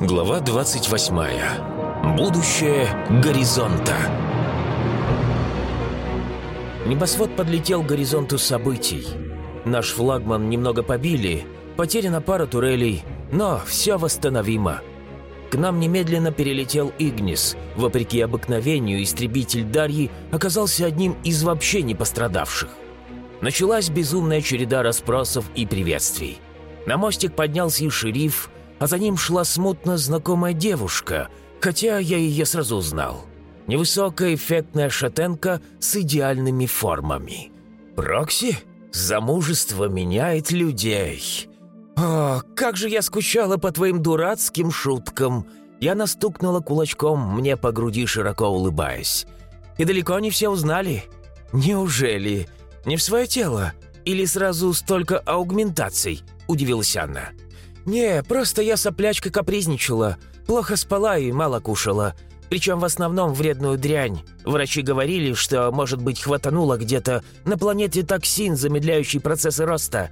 Глава 28. Будущее горизонта. Небосвод подлетел к горизонту событий. Наш флагман немного побили, потеряна пара турелей, но все восстановимо. К нам немедленно перелетел Игнис. Вопреки обыкновению, истребитель Дарьи оказался одним из вообще не пострадавших. Началась безумная череда расспросов и приветствий. На мостик поднялся и шериф, а за ним шла смутно знакомая девушка, хотя я ее сразу узнал. Невысокая эффектная шатенка с идеальными формами. «Прокси? Замужество меняет людей!» «О, как же я скучала по твоим дурацким шуткам!» Я настукнула кулачком мне по груди, широко улыбаясь. «И далеко не все узнали. Неужели? Не в свое тело? Или сразу столько аугментаций?» – удивилась Анна. «Не, просто я соплячка капризничала. Плохо спала и мало кушала. Причем в основном вредную дрянь. Врачи говорили, что, может быть, хватануло где-то на планете токсин, замедляющий процессы роста.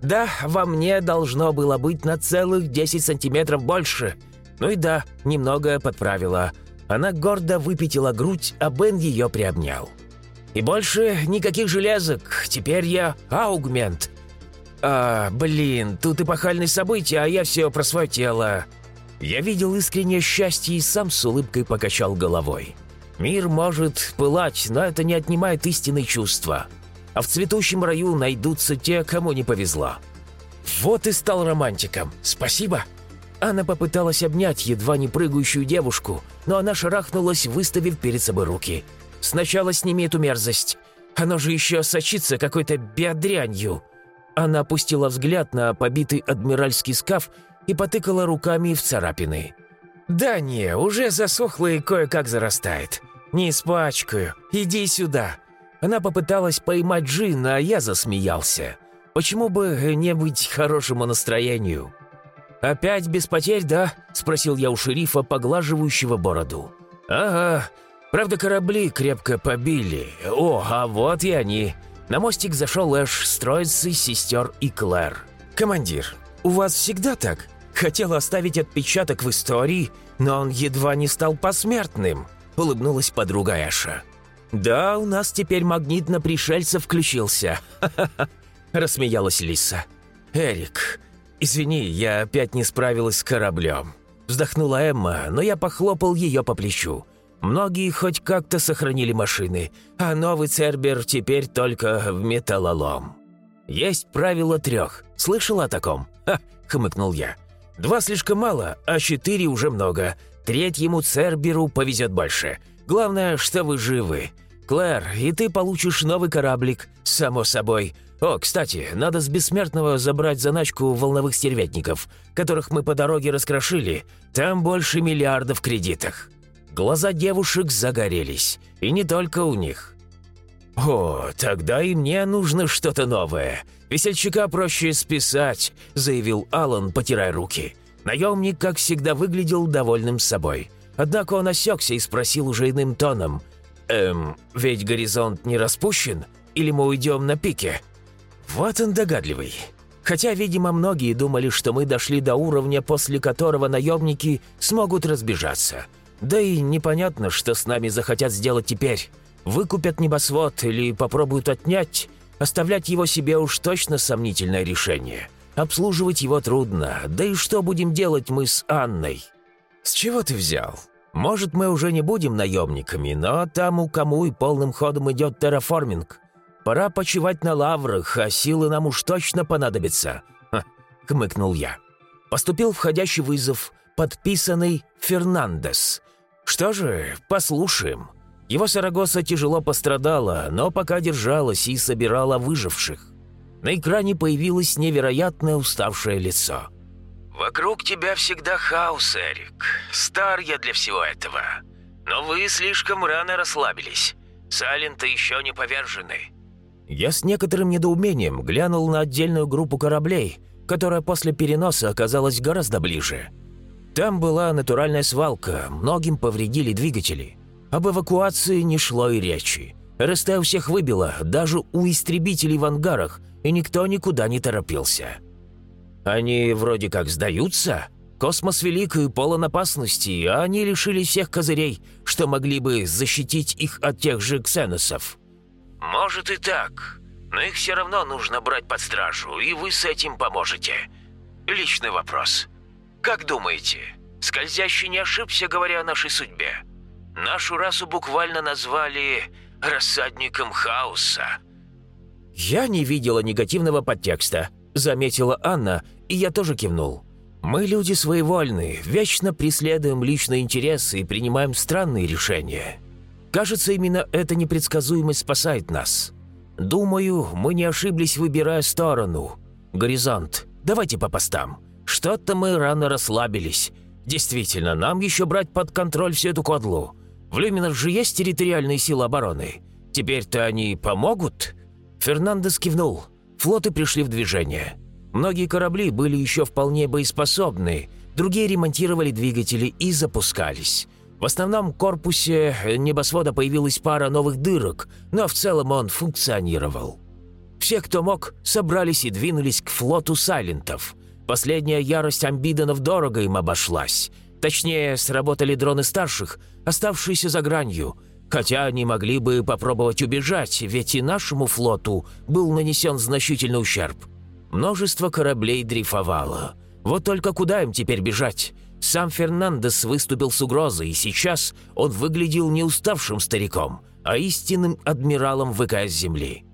Да, во мне должно было быть на целых 10 сантиметров больше. Ну и да, немного подправила. Она гордо выпятила грудь, а Бен ее приобнял. И больше никаких железок. Теперь я аугмент. «А, блин, тут эпохальные события, а я все про свое тело». Я видел искреннее счастье и сам с улыбкой покачал головой. Мир может пылать, но это не отнимает истинные чувства. А в цветущем раю найдутся те, кому не повезло. Вот и стал романтиком. Спасибо. Она попыталась обнять едва не прыгающую девушку, но она шарахнулась, выставив перед собой руки. «Сначала сними эту мерзость. Оно же еще сочится какой-то биодрянью». Она опустила взгляд на побитый адмиральский скаф и потыкала руками в царапины. «Да не, уже засохло и кое-как зарастает. Не испачкаю. Иди сюда». Она попыталась поймать Джин, а я засмеялся. Почему бы не быть хорошему настроению? «Опять без потерь, да?» – спросил я у шерифа, поглаживающего бороду. «Ага. Правда, корабли крепко побили. О, а вот и они. На мостик зашел Эш с троицей сестер и Клэр. «Командир, у вас всегда так? Хотела оставить отпечаток в истории, но он едва не стал посмертным», — улыбнулась подруга Эша. «Да, у нас теперь магнит на пришельцев включился», — рассмеялась Лиса. «Эрик, извини, я опять не справилась с кораблем». Вздохнула Эмма, но я похлопал ее по плечу. Многие хоть как-то сохранили машины, а новый Цербер теперь только в металлолом. Есть правило трех. Слышал о таком? Ха, хмыкнул я. Два слишком мало, а четыре уже много. Третьему Церберу повезет больше. Главное, что вы живы. Клэр, и ты получишь новый кораблик, само собой. О, кстати, надо с Бессмертного забрать заначку волновых стервятников, которых мы по дороге раскрошили. Там больше миллиардов кредитах. Глаза девушек загорелись, и не только у них. «О, тогда и мне нужно что-то новое. Весельчака проще списать», — заявил Алан, потирая руки. Наемник, как всегда, выглядел довольным собой. Однако он осекся и спросил уже иным тоном. «Эм, ведь горизонт не распущен? Или мы уйдем на пике?» Вот он догадливый. Хотя, видимо, многие думали, что мы дошли до уровня, после которого наемники смогут разбежаться — да и непонятно, что с нами захотят сделать теперь. Выкупят небосвод или попробуют отнять. Оставлять его себе уж точно сомнительное решение. Обслуживать его трудно. Да и что будем делать мы с Анной? С чего ты взял? Может, мы уже не будем наемниками, но тому, кому и полным ходом идет терраформинг. Пора почивать на лаврах, а силы нам уж точно понадобятся. Ха, хмыкнул я. Поступил входящий вызов, подписанный «Фернандес». Что же, послушаем. Его Сарагоса тяжело пострадала, но пока держалась и собирала выживших. На экране появилось невероятное уставшее лицо. «Вокруг тебя всегда хаос, Эрик. Стар я для всего этого. Но вы слишком рано расслабились. Сайленты еще не повержены». Я с некоторым недоумением глянул на отдельную группу кораблей, которая после переноса оказалась гораздо ближе – там была натуральная свалка, многим повредили двигатели. Об эвакуации не шло и речи. РСТ всех выбило, даже у истребителей в ангарах, и никто никуда не торопился. «Они вроде как сдаются?» Космос велик и полон опасностей, а они лишили всех козырей, что могли бы защитить их от тех же ксеносов». «Может и так, но их все равно нужно брать под стражу, и вы с этим поможете. Личный вопрос. Как думаете, скользящий не ошибся, говоря о нашей судьбе? Нашу расу буквально назвали «рассадником хаоса». «Я не видела негативного подтекста», — заметила Анна, и я тоже кивнул. Мы люди своевольные, вечно преследуем личные интересы и принимаем странные решения. Кажется, именно эта непредсказуемость спасает нас. Думаю, мы не ошиблись, выбирая сторону. Горизонт. Давайте по постам. Что-то мы рано расслабились. Действительно, нам еще брать под контроль всю эту кодлу. В Люминах же есть территориальные силы обороны. Теперь-то они помогут?» Фернандес кивнул. Флоты пришли в движение. Многие корабли были еще вполне боеспособны, другие ремонтировали двигатели и запускались. В основном корпусе небосвода появилась пара новых дырок, но в целом он функционировал. Все, кто мог, собрались и двинулись к флоту Сайлентов. Последняя ярость амбидонов дорого им обошлась. Точнее, сработали дроны старших, оставшиеся за гранью, хотя они могли бы попробовать убежать, ведь и нашему флоту был нанесен значительный ущерб. Множество кораблей дрейфовало. Вот только куда им теперь бежать? Сам Фернандес выступил с угрозой, и сейчас он выглядел не уставшим стариком, а истинным адмиралом ВКС Земли.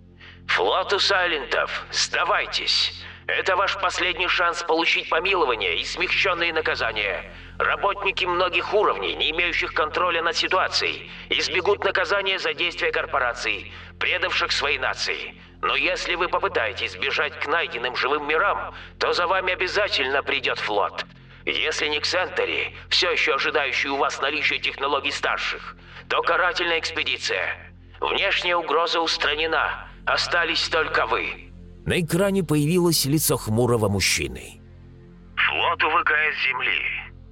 «Флоту Сайлентов, сдавайтесь! Это ваш последний шанс получить помилование и смягченные наказания. Работники многих уровней, не имеющих контроля над ситуацией, избегут наказания за действия корпораций, предавших свои нации. Но если вы попытаетесь бежать к найденным живым мирам, то за вами обязательно придет флот. Если не к Сентери, все еще ожидающий у вас наличия технологий старших, то карательная экспедиция. Внешняя угроза устранена, остались только вы». На экране появилось лицо хмурого мужчины. «Флоту ВКС Земли.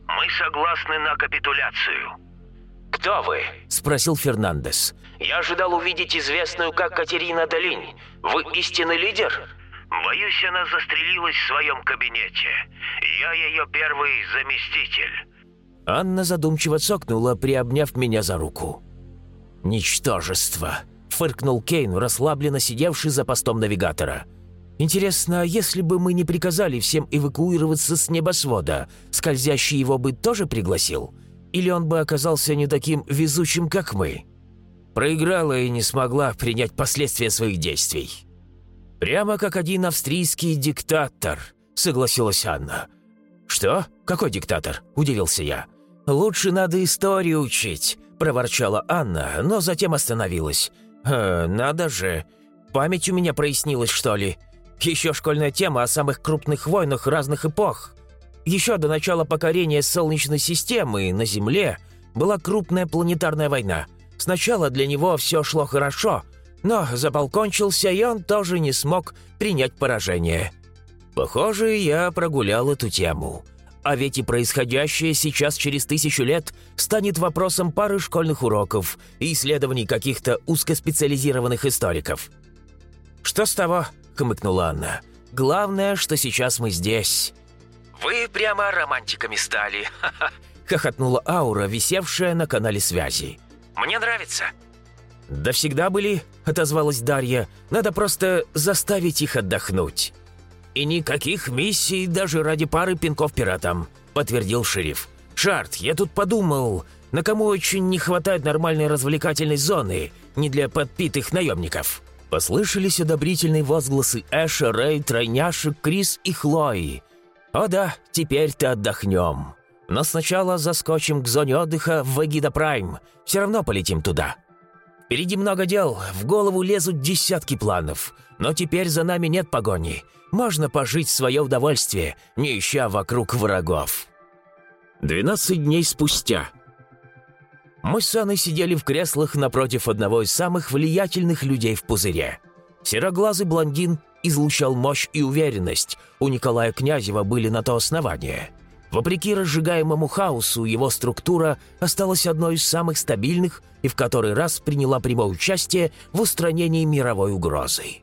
Мы согласны на капитуляцию». «Кто вы?» – спросил Фернандес. «Я ожидал увидеть известную как Катерина Долинь. Вы истинный лидер?» «Боюсь, она застрелилась в своем кабинете. Я ее первый заместитель». Анна задумчиво цокнула, приобняв меня за руку. «Ничтожество!» – фыркнул Кейн, расслабленно сидевший за постом навигатора. «Интересно, если бы мы не приказали всем эвакуироваться с небосвода, скользящий его бы тоже пригласил? Или он бы оказался не таким везучим, как мы?» Проиграла и не смогла принять последствия своих действий. «Прямо как один австрийский диктатор», — согласилась Анна. «Что? Какой диктатор?» – удивился я. «Лучше надо историю учить», – проворчала Анна, но затем остановилась. «Э, «Надо же. Память у меня прояснилась, что ли? Еще школьная тема о самых крупных войнах разных эпох. Еще до начала покорения Солнечной системы на Земле была крупная планетарная война. Сначала для него все шло хорошо, но запал кончился, и он тоже не смог принять поражение. Похоже, я прогулял эту тему. А ведь и происходящее сейчас через тысячу лет станет вопросом пары школьных уроков и исследований каких-то узкоспециализированных историков. «Что с того?» — хмыкнула Анна. «Главное, что сейчас мы здесь». «Вы прямо романтиками стали», — хохотнула аура, висевшая на канале связи. «Мне нравится». «Да всегда были», — отозвалась Дарья. «Надо просто заставить их отдохнуть». «И никаких миссий даже ради пары пинков пиратам», — подтвердил шериф. «Шарт, я тут подумал, на кому очень не хватает нормальной развлекательной зоны, не для подпитых наемников». Послышались одобрительные возгласы Эша, Рэй, Тройняшек, Крис и Хлои. «О да, теперь-то отдохнем. Но сначала заскочим к зоне отдыха в Эгида Прайм. Все равно полетим туда». Впереди много дел, в голову лезут десятки планов. Но теперь за нами нет погони. Можно пожить свое удовольствие, не ища вокруг врагов. 12 дней спустя. Мы с Анной сидели в креслах напротив одного из самых влиятельных людей в пузыре. Сероглазый блондин излучал мощь и уверенность. У Николая Князева были на то основания – Вопреки разжигаемому хаосу, его структура осталась одной из самых стабильных и в который раз приняла прямое участие в устранении мировой угрозы.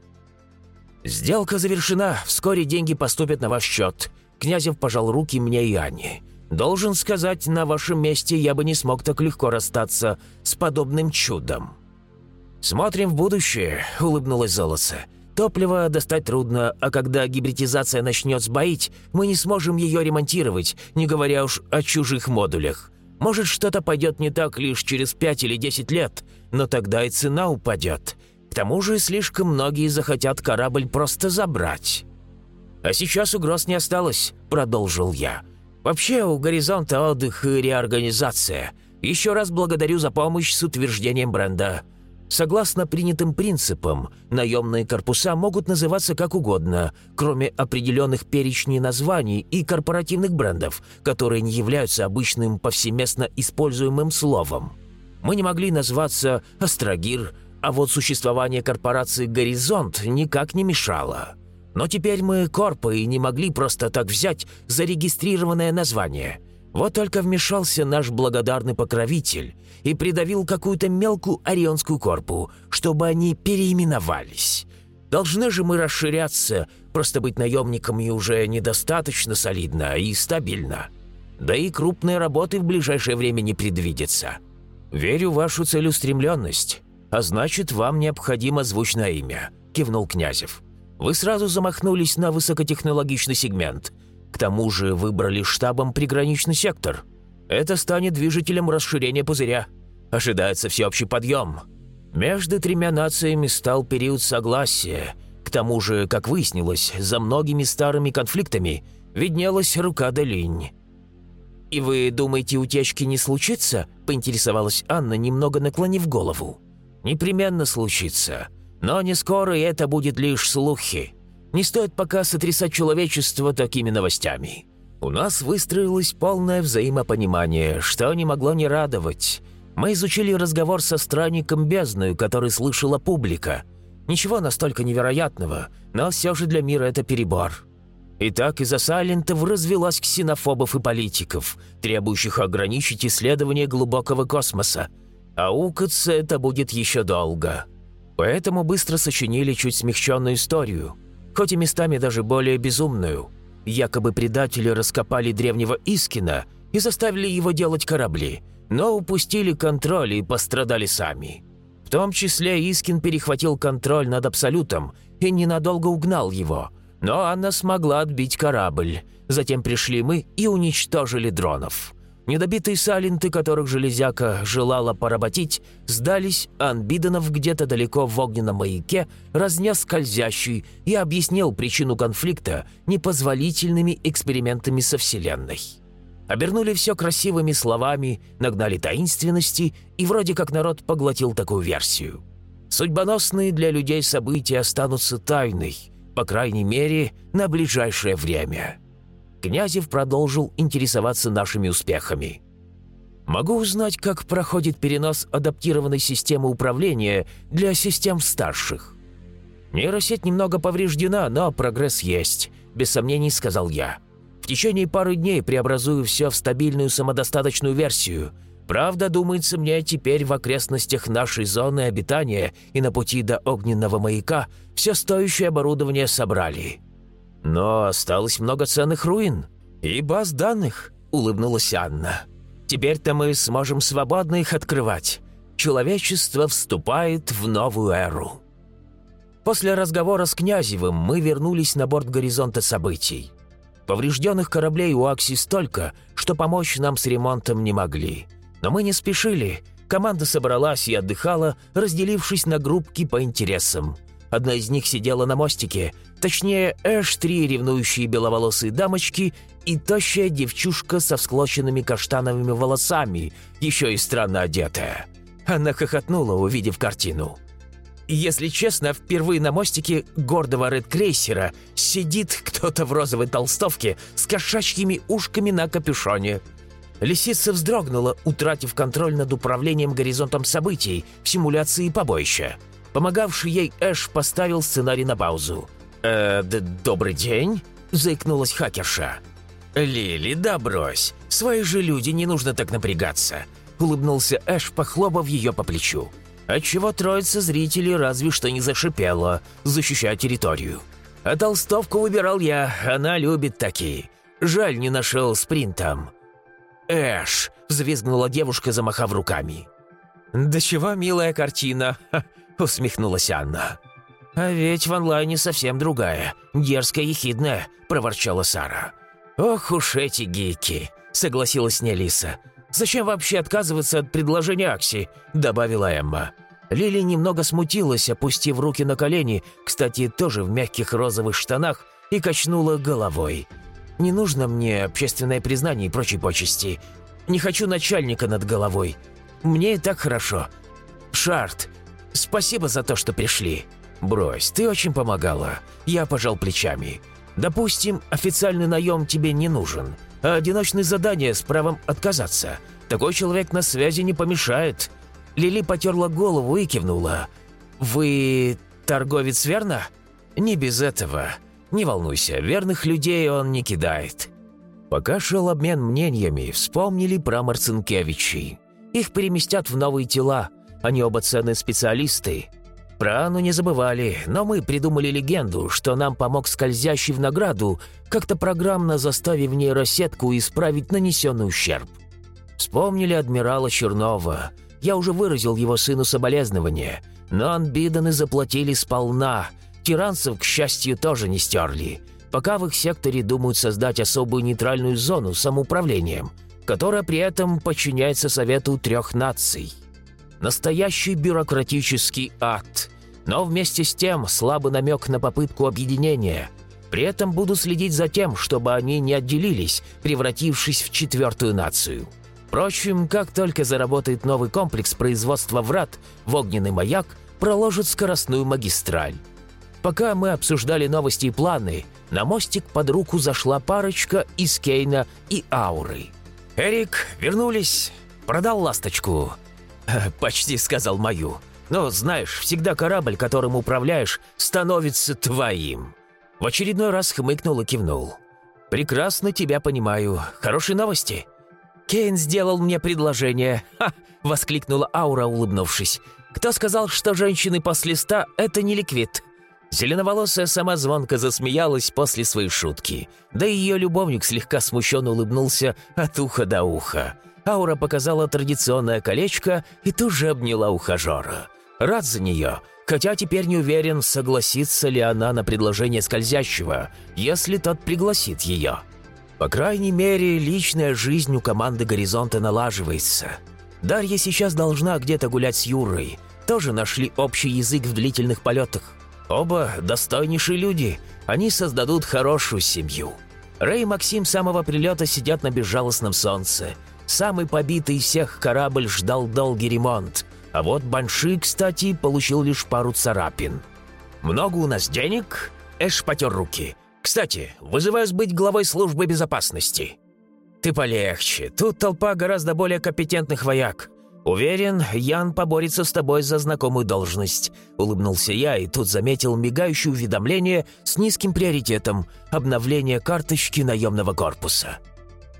«Сделка завершена, вскоре деньги поступят на ваш счет. Князев пожал руки мне и Ане. «Должен сказать, на вашем месте я бы не смог так легко расстаться с подобным чудом». «Смотрим в будущее», — улыбнулась Золоце. «Топливо достать трудно, а когда гибридизация начнет сбоить, мы не сможем ее ремонтировать, не говоря уж о чужих модулях. Может, что-то пойдет не так лишь через 5 или 10 лет, но тогда и цена упадет. К тому же слишком многие захотят корабль просто забрать». «А сейчас угроз не осталось», — продолжил я. «Вообще у «Горизонта» отдых и реорганизация. Еще раз благодарю за помощь с утверждением бренда». Согласно принятым принципам, наемные корпуса могут называться как угодно, кроме определенных перечней названий и корпоративных брендов, которые не являются обычным повсеместно используемым словом. Мы не могли назваться «Астрагир», а вот существование корпорации «Горизонт» никак не мешало. Но теперь мы корпы и не могли просто так взять зарегистрированное название – вот только вмешался наш благодарный покровитель и придавил какую-то мелкую орионскую корпу, чтобы они переименовались. Должны же мы расширяться, просто быть наемниками уже недостаточно солидно и стабильно. Да и крупные работы в ближайшее время не предвидится. Верю в вашу целеустремленность, а значит, вам необходимо звучное имя», – кивнул Князев. «Вы сразу замахнулись на высокотехнологичный сегмент – к тому же выбрали штабом приграничный сектор. Это станет движителем расширения пузыря. Ожидается всеобщий подъем. Между тремя нациями стал период согласия. К тому же, как выяснилось, за многими старыми конфликтами виднелась рука Долинь. «И вы думаете, утечки не случится?» – поинтересовалась Анна, немного наклонив голову. «Непременно случится. Но не скоро, и это будет лишь слухи. Не стоит пока сотрясать человечество такими новостями. У нас выстроилось полное взаимопонимание, что не могло не радовать. Мы изучили разговор со странником бездную, который слышала публика. Ничего настолько невероятного, но все же для мира это перебор. Итак, из-за Сайлентов развелась ксенофобов и политиков, требующих ограничить исследование глубокого космоса. А укаться это будет еще долго. Поэтому быстро сочинили чуть смягченную историю – хоть и местами даже более безумную. Якобы предатели раскопали древнего Искина и заставили его делать корабли, но упустили контроль и пострадали сами. В том числе Искин перехватил контроль над Абсолютом и ненадолго угнал его, но Анна смогла отбить корабль. Затем пришли мы и уничтожили дронов. Недобитые саленты, которых Железяка желала поработить, сдались, а Анбиденов где-то далеко в огненном маяке разнес скользящий и объяснил причину конфликта непозволительными экспериментами со Вселенной. Обернули все красивыми словами, нагнали таинственности, и вроде как народ поглотил такую версию. Судьбоносные для людей события останутся тайной, по крайней мере, на ближайшее время. Князев продолжил интересоваться нашими успехами. «Могу узнать, как проходит перенос адаптированной системы управления для систем старших?» «Нейросеть немного повреждена, но прогресс есть», – без сомнений сказал я. «В течение пары дней преобразую все в стабильную самодостаточную версию. Правда, думается мне, теперь в окрестностях нашей зоны обитания и на пути до огненного маяка все стоящее оборудование собрали. «Но осталось много ценных руин и баз данных», — улыбнулась Анна. «Теперь-то мы сможем свободно их открывать. Человечество вступает в новую эру». После разговора с Князевым мы вернулись на борт горизонта событий. Поврежденных кораблей у Акси столько, что помочь нам с ремонтом не могли. Но мы не спешили. Команда собралась и отдыхала, разделившись на группки по интересам. Одна из них сидела на мостике, точнее, аж три ревнующие беловолосые дамочки и тощая девчушка со всклоченными каштановыми волосами, еще и странно одетая. Она хохотнула, увидев картину. Если честно, впервые на мостике гордого редкрейсера сидит кто-то в розовой толстовке с кошачьими ушками на капюшоне. Лисица вздрогнула, утратив контроль над управлением горизонтом событий в симуляции побоища. Помогавший ей Эш поставил сценарий на паузу. «Э, добрый день?» – заикнулась хакерша. «Лили, да брось. Свои же люди, не нужно так напрягаться», – улыбнулся Эш, похлопав ее по плечу. Отчего троица зрителей разве что не зашипела, защищая территорию. А толстовку выбирал я, она любит такие. Жаль, не нашел спринтом». «Эш!» — взвизгнула девушка, замахав руками. «Да чего милая картина!» — усмехнулась Анна. «А ведь в онлайне совсем другая, дерзкая и хидная», — проворчала Сара. «Ох уж эти гики!» — согласилась с ней Лиса. «Зачем вообще отказываться от предложения Акси?» — добавила Эмма. Лили немного смутилась, опустив руки на колени, кстати, тоже в мягких розовых штанах, и качнула головой. «Не нужно мне общественное признание и прочей почести. Не хочу начальника над головой. Мне и так хорошо. Шарт, спасибо за то, что пришли. Брось, ты очень помогала. Я пожал плечами. Допустим, официальный наем тебе не нужен, а одиночное задание с правом отказаться. Такой человек на связи не помешает. Лили потерла голову и кивнула. «Вы торговец, верно?» «Не без этого. Не волнуйся, верных людей он не кидает». Пока шел обмен мнениями, вспомнили про Марцинкевичей. Их переместят в новые тела. Они оба ценные специалисты. Про Анну не забывали, но мы придумали легенду, что нам помог скользящий в награду, как-то программно заставив нейросетку исправить нанесенный ущерб. Вспомнили адмирала Чернова. Я уже выразил его сыну соболезнования, но анбиданы заплатили сполна. Тиранцев, к счастью, тоже не стерли. Пока в их секторе думают создать особую нейтральную зону самоуправлением – которая при этом подчиняется Совету трех наций. Настоящий бюрократический ад, но вместе с тем слабый намек на попытку объединения. При этом буду следить за тем, чтобы они не отделились, превратившись в четвертую нацию. Впрочем, как только заработает новый комплекс производства врат, в огненный маяк проложит скоростную магистраль. Пока мы обсуждали новости и планы, на мостик под руку зашла парочка из Кейна и Ауры – «Эрик, вернулись. Продал ласточку». «Почти сказал мою. Но, знаешь, всегда корабль, которым управляешь, становится твоим». В очередной раз хмыкнул и кивнул. «Прекрасно тебя понимаю. Хорошие новости?» «Кейн сделал мне предложение!» «Ха!» — воскликнула Аура, улыбнувшись. «Кто сказал, что женщины после ста — это не ликвид?» Зеленоволосая сама звонко засмеялась после своей шутки. Да и ее любовник слегка смущенно улыбнулся от уха до уха. Аура показала традиционное колечко и тут же обняла ухажера. Рад за нее, хотя теперь не уверен, согласится ли она на предложение скользящего, если тот пригласит ее. По крайней мере, личная жизнь у команды «Горизонта» налаживается. Дарья сейчас должна где-то гулять с Юрой. Тоже нашли общий язык в длительных полетах. Оба достойнейшие люди, они создадут хорошую семью. Рэй и Максим с самого прилета сидят на безжалостном солнце. Самый побитый из всех корабль ждал долгий ремонт. А вот Банши, кстати, получил лишь пару царапин. «Много у нас денег?» Эш потер руки. «Кстати, вызываю быть главой службы безопасности». «Ты полегче. Тут толпа гораздо более компетентных вояк. «Уверен, Ян поборется с тобой за знакомую должность», — улыбнулся я и тут заметил мигающее уведомление с низким приоритетом — обновление карточки наемного корпуса.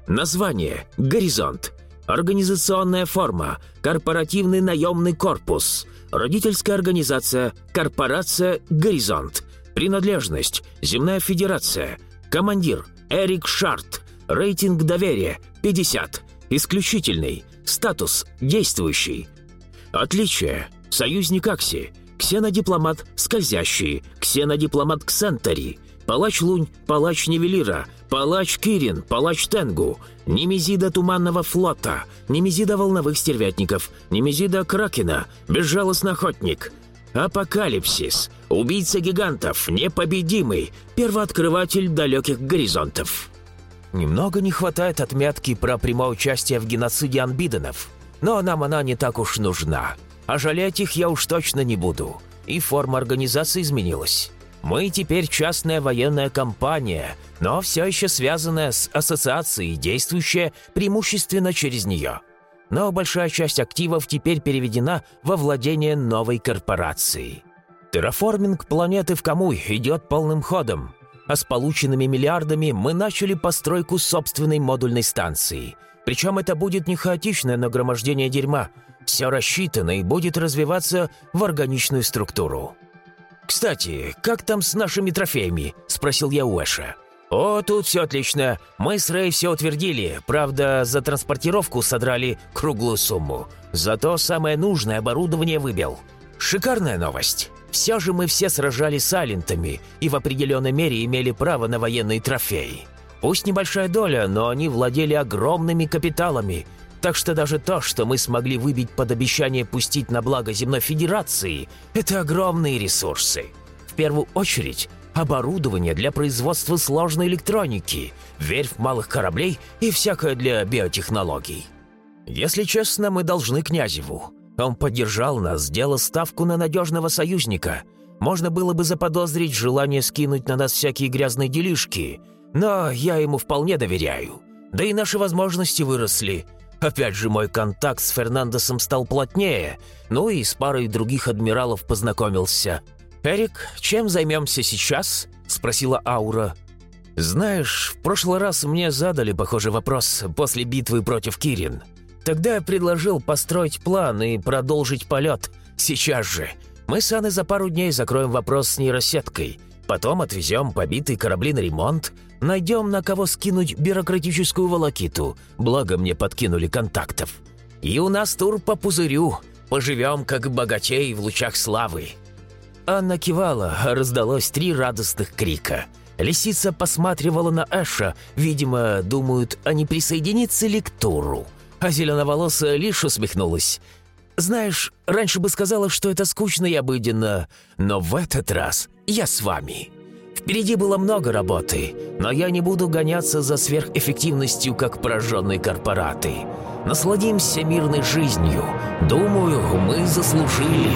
Название — «Горизонт». Организационная форма – корпоративный наемный корпус. Родительская организация – корпорация «Горизонт». Принадлежность – Земная Федерация. Командир – Эрик Шарт. Рейтинг доверия – 50. Исключительный. Статус – действующий. Отличие. Союзник Акси. Ксенодипломат скользящий. Ксенодипломат Ксентари. Палач Лунь, палач Невелира, палач Кирин, палач Тенгу, Немезида Туманного флота, Немезида Волновых Стервятников, Немезида Кракена, Безжалостный Охотник. Апокалипсис, Убийца Гигантов, Непобедимый, Первооткрыватель Далеких Горизонтов. Немного не хватает отметки про прямое участие в геноциде анбиденов, но нам она не так уж нужна. А жалеть их я уж точно не буду. И форма организации изменилась. Мы теперь частная военная компания, но все еще связанная с ассоциацией, действующая преимущественно через нее. Но большая часть активов теперь переведена во владение новой корпорации. Терраформинг планеты в Камуй идет полным ходом а с полученными миллиардами мы начали постройку собственной модульной станции. Причем это будет не хаотичное нагромождение дерьма. Все рассчитано и будет развиваться в органичную структуру. «Кстати, как там с нашими трофеями?» – спросил я у Эша. «О, тут все отлично. Мы с Рэй все утвердили. Правда, за транспортировку содрали круглую сумму. Зато самое нужное оборудование выбил. Шикарная новость. Все же мы все сражались с алентами и в определенной мере имели право на военные трофеи. Пусть небольшая доля, но они владели огромными капиталами. Так что даже то, что мы смогли выбить под обещание пустить на благо Земной Федерации, это огромные ресурсы. В первую очередь, оборудование для производства сложной электроники, верфь малых кораблей и всякое для биотехнологий. Если честно, мы должны Князеву. Он поддержал нас, сделал ставку на надежного союзника. Можно было бы заподозрить желание скинуть на нас всякие грязные делишки, но я ему вполне доверяю. Да и наши возможности выросли. Опять же, мой контакт с Фернандесом стал плотнее, ну и с парой других адмиралов познакомился. «Эрик, чем займемся сейчас?» – спросила Аура. «Знаешь, в прошлый раз мне задали похожий вопрос после битвы против Кирин. Тогда я предложил построить план и продолжить полет. Сейчас же. Мы с Анной за пару дней закроем вопрос с нейросеткой. Потом отвезем побитые корабли на ремонт, найдем на кого скинуть бюрократическую волокиту, благо мне подкинули контактов. И у нас тур по пузырю. Поживем, как богатей в лучах славы. Анна кивала, раздалось три радостных крика. Лисица посматривала на Эша, видимо, думают, а не присоединиться ли к туру. А зеленоволосая лишь усмехнулась. «Знаешь, раньше бы сказала, что это скучно и обыденно, но в этот раз я с вами». Впереди было много работы, но я не буду гоняться за сверхэффективностью, как пораженные корпораты. Насладимся мирной жизнью. Думаю, мы заслужили.